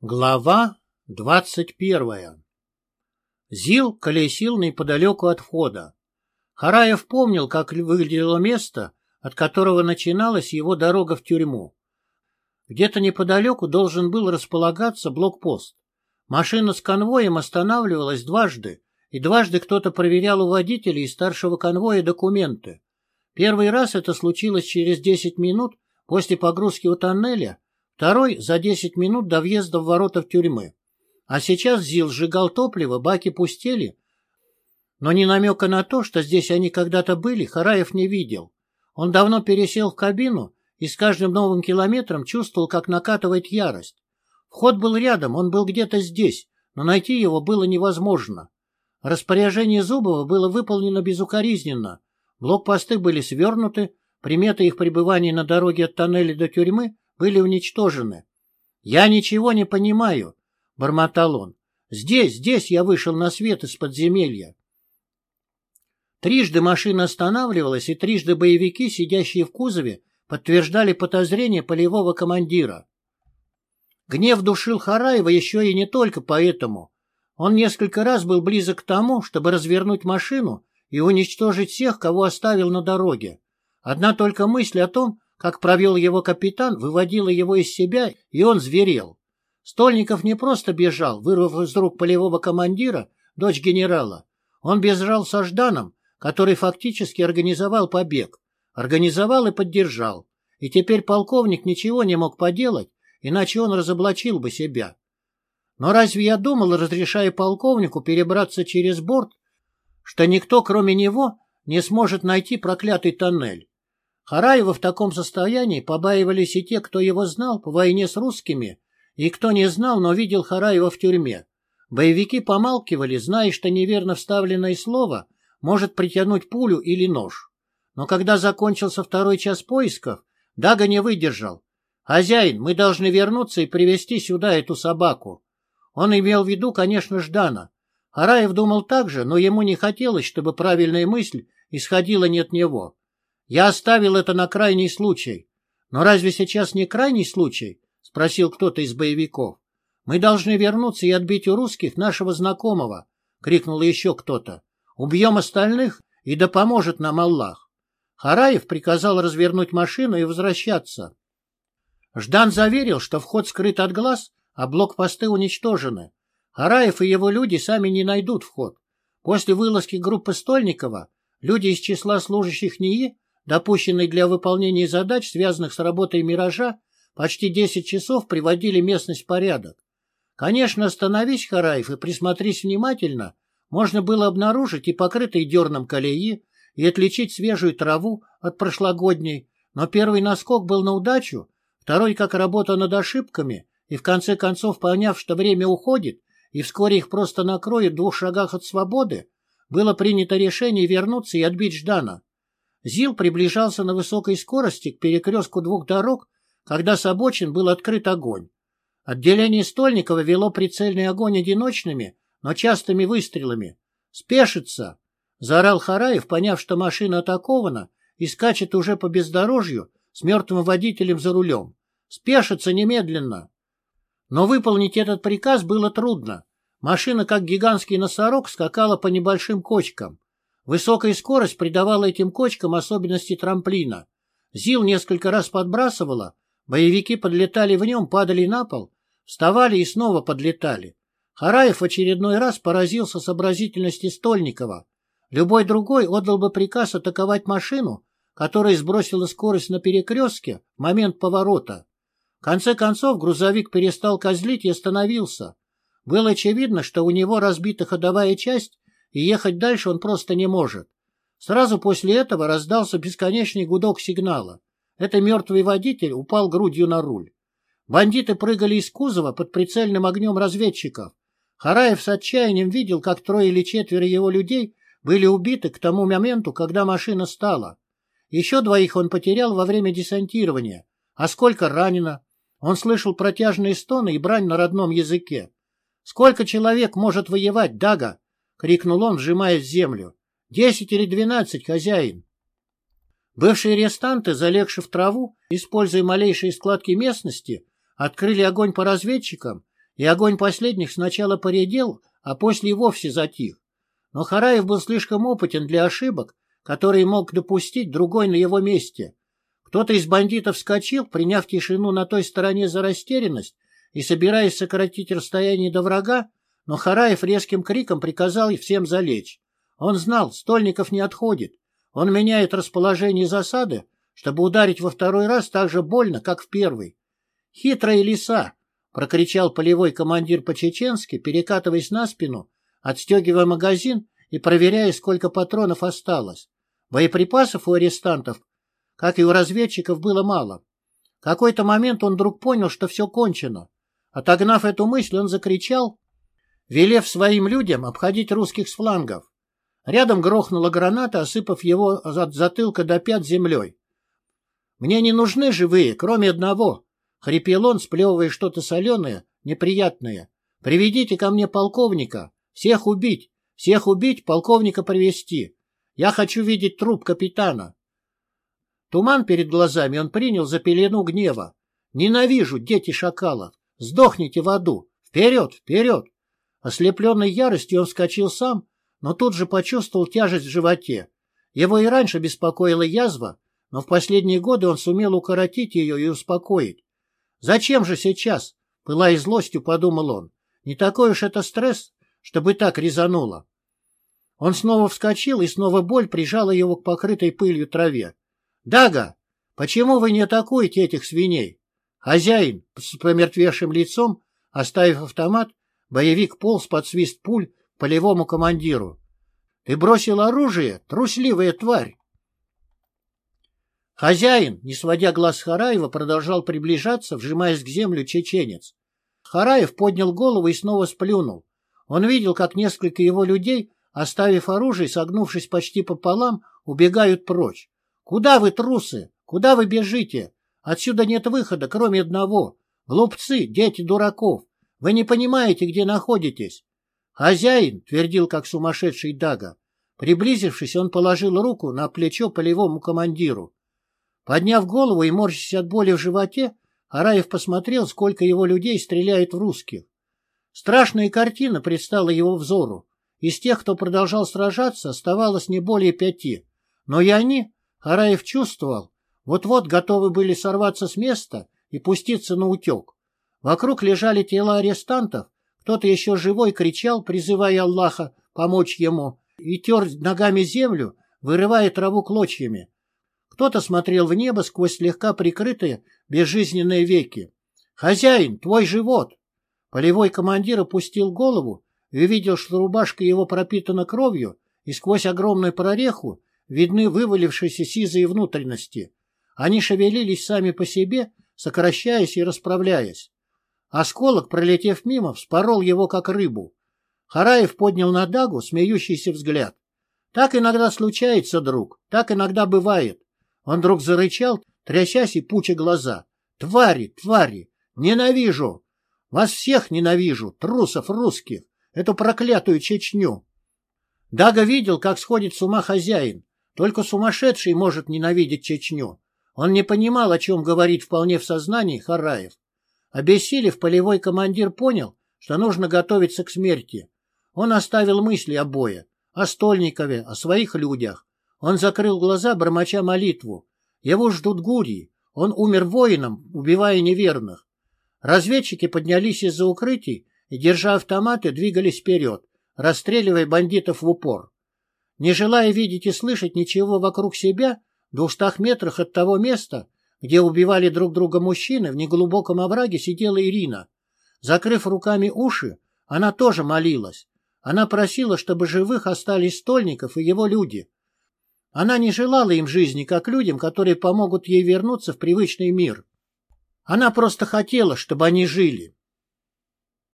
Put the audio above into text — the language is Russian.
Глава двадцать первая Зил колесил неподалеку от входа. Хараев помнил, как выглядело место, от которого начиналась его дорога в тюрьму. Где-то неподалеку должен был располагаться блокпост. Машина с конвоем останавливалась дважды, и дважды кто-то проверял у водителя и старшего конвоя документы. Первый раз это случилось через десять минут после погрузки у тоннеля, Второй за 10 минут до въезда в ворота в тюрьмы. А сейчас ЗИЛ сжигал топливо, баки пустели. Но ни намека на то, что здесь они когда-то были, Хараев не видел. Он давно пересел в кабину и с каждым новым километром чувствовал, как накатывает ярость. Вход был рядом, он был где-то здесь, но найти его было невозможно. Распоряжение Зубова было выполнено безукоризненно. Блокпосты были свернуты, приметы их пребывания на дороге от тоннеля до тюрьмы были уничтожены. «Я ничего не понимаю», — бормотал он. «Здесь, здесь я вышел на свет из подземелья». Трижды машина останавливалась, и трижды боевики, сидящие в кузове, подтверждали подозрения полевого командира. Гнев душил Хараева еще и не только поэтому. Он несколько раз был близок к тому, чтобы развернуть машину и уничтожить всех, кого оставил на дороге. Одна только мысль о том, как провел его капитан, выводила его из себя, и он зверел. Стольников не просто бежал, вырвав из рук полевого командира, дочь генерала. Он бежал со Жданом, который фактически организовал побег. Организовал и поддержал. И теперь полковник ничего не мог поделать, иначе он разоблачил бы себя. Но разве я думал, разрешая полковнику перебраться через борт, что никто, кроме него, не сможет найти проклятый тоннель? Хараева в таком состоянии побаивались и те, кто его знал по войне с русскими, и кто не знал, но видел Хараева в тюрьме. Боевики помалкивали, зная, что неверно вставленное слово может притянуть пулю или нож. Но когда закончился второй час поисков, Дага не выдержал. «Хозяин, мы должны вернуться и привести сюда эту собаку». Он имел в виду, конечно, Ждана. Хараев думал так же, но ему не хотелось, чтобы правильная мысль исходила не от него. Я оставил это на крайний случай. Но разве сейчас не крайний случай? Спросил кто-то из боевиков. Мы должны вернуться и отбить у русских нашего знакомого, крикнул еще кто-то. Убьем остальных, и да поможет нам Аллах. Хараев приказал развернуть машину и возвращаться. Ждан заверил, что вход скрыт от глаз, а блокпосты уничтожены. Хараев и его люди сами не найдут вход. После вылазки группы Стольникова люди из числа служащих НИИ допущенные для выполнения задач, связанных с работой «Миража», почти 10 часов приводили местность в порядок. Конечно, остановись, Хараев, и присмотрись внимательно, можно было обнаружить и покрытые дерном колеи, и отличить свежую траву от прошлогодней, но первый наскок был на удачу, второй как работа над ошибками, и в конце концов, поняв, что время уходит, и вскоре их просто накроют в двух шагах от свободы, было принято решение вернуться и отбить Ждана. ЗИЛ приближался на высокой скорости к перекрестку двух дорог, когда с обочин был открыт огонь. Отделение Стольникова вело прицельный огонь одиночными, но частыми выстрелами. «Спешится!» — заорал Хараев, поняв, что машина атакована и скачет уже по бездорожью с мертвым водителем за рулем. «Спешится немедленно!» Но выполнить этот приказ было трудно. Машина, как гигантский носорог, скакала по небольшим кочкам. Высокая скорость придавала этим кочкам особенности трамплина. Зил несколько раз подбрасывала, боевики подлетали в нем, падали на пол, вставали и снова подлетали. Хараев в очередной раз поразился сообразительности Стольникова. Любой другой отдал бы приказ атаковать машину, которая сбросила скорость на перекрестке в момент поворота. В конце концов грузовик перестал козлить и остановился. Было очевидно, что у него разбита ходовая часть, и ехать дальше он просто не может. Сразу после этого раздался бесконечный гудок сигнала. Это мертвый водитель упал грудью на руль. Бандиты прыгали из кузова под прицельным огнем разведчиков. Хараев с отчаянием видел, как трое или четверо его людей были убиты к тому моменту, когда машина стала. Еще двоих он потерял во время десантирования. А сколько ранено? Он слышал протяжные стоны и брань на родном языке. Сколько человек может воевать, Дага? — крикнул он, вжимаясь в землю. — Десять или двенадцать, хозяин! Бывшие арестанты, залегшие в траву, используя малейшие складки местности, открыли огонь по разведчикам и огонь последних сначала поредел, а после и вовсе затих. Но Хараев был слишком опытен для ошибок, которые мог допустить другой на его месте. Кто-то из бандитов вскочил, приняв тишину на той стороне за растерянность и собираясь сократить расстояние до врага, но Хараев резким криком приказал всем залечь. Он знал, Стольников не отходит. Он меняет расположение засады, чтобы ударить во второй раз так же больно, как в первый. «Хитрая лиса!» — прокричал полевой командир по-чеченски, перекатываясь на спину, отстегивая магазин и проверяя, сколько патронов осталось. Боеприпасов у арестантов, как и у разведчиков, было мало. В какой-то момент он вдруг понял, что все кончено. Отогнав эту мысль, он закричал, велев своим людям обходить русских с флангов. Рядом грохнула граната, осыпав его от затылка до пят землей. «Мне не нужны живые, кроме одного», — хрипел он, сплевывая что-то соленое, неприятное. «Приведите ко мне полковника. Всех убить. Всех убить, полковника привести. Я хочу видеть труп капитана». Туман перед глазами он принял за пелену гнева. «Ненавижу, дети шакалов! Сдохните в аду! Вперед, вперед!» Ослепленной яростью он вскочил сам, но тут же почувствовал тяжесть в животе. Его и раньше беспокоила язва, но в последние годы он сумел укоротить ее и успокоить. «Зачем же сейчас?» — пылая злостью, подумал он. «Не такой уж это стресс, чтобы так резануло». Он снова вскочил, и снова боль прижала его к покрытой пылью траве. «Дага, почему вы не атакуете этих свиней?» Хозяин с помертвевшим лицом, оставив автомат, боевик полз под свист пуль полевому командиру. «Ты бросил оружие, трусливая тварь!» Хозяин, не сводя глаз Хараева, продолжал приближаться, вжимаясь к землю чеченец. Хараев поднял голову и снова сплюнул. Он видел, как несколько его людей, оставив оружие, согнувшись почти пополам, убегают прочь. «Куда вы, трусы? Куда вы бежите? Отсюда нет выхода, кроме одного. Глупцы, дети дураков. Вы не понимаете, где находитесь. «Хозяин!» — твердил, как сумасшедший Дага. Приблизившись, он положил руку на плечо полевому командиру. Подняв голову и морщась от боли в животе, Араев посмотрел, сколько его людей стреляет в русских. Страшная картина предстала его взору. Из тех, кто продолжал сражаться, оставалось не более пяти. Но и они, Хараев чувствовал, вот-вот готовы были сорваться с места и пуститься на утек. Вокруг лежали тела арестантов, кто-то еще живой кричал, призывая Аллаха помочь ему, и тер ногами землю, вырывая траву клочьями. Кто-то смотрел в небо сквозь слегка прикрытые безжизненные веки. «Хозяин, твой живот!» Полевой командир опустил голову и увидел, что рубашка его пропитана кровью, и сквозь огромную прореху видны вывалившиеся сизые внутренности. Они шевелились сами по себе, сокращаясь и расправляясь. Осколок, пролетев мимо, вспорол его, как рыбу. Хараев поднял на Дагу смеющийся взгляд. Так иногда случается, друг, так иногда бывает. Он вдруг зарычал, трясясь и пуча глаза. Твари, твари, ненавижу! Вас всех ненавижу, трусов русских, эту проклятую Чечню. Дага видел, как сходит с ума хозяин. Только сумасшедший может ненавидеть Чечню. Он не понимал, о чем говорит вполне в сознании Хараев. Обессилев, полевой командир понял, что нужно готовиться к смерти. Он оставил мысли о бое, о Стольникове, о своих людях. Он закрыл глаза, бормоча молитву. Его ждут гурии. Он умер воином, убивая неверных. Разведчики поднялись из-за укрытий и, держа автоматы, двигались вперед, расстреливая бандитов в упор. Не желая видеть и слышать ничего вокруг себя, в двухстах метрах от того места, где убивали друг друга мужчины, в неглубоком овраге сидела Ирина. Закрыв руками уши, она тоже молилась. Она просила, чтобы живых остались Стольников и его люди. Она не желала им жизни, как людям, которые помогут ей вернуться в привычный мир. Она просто хотела, чтобы они жили.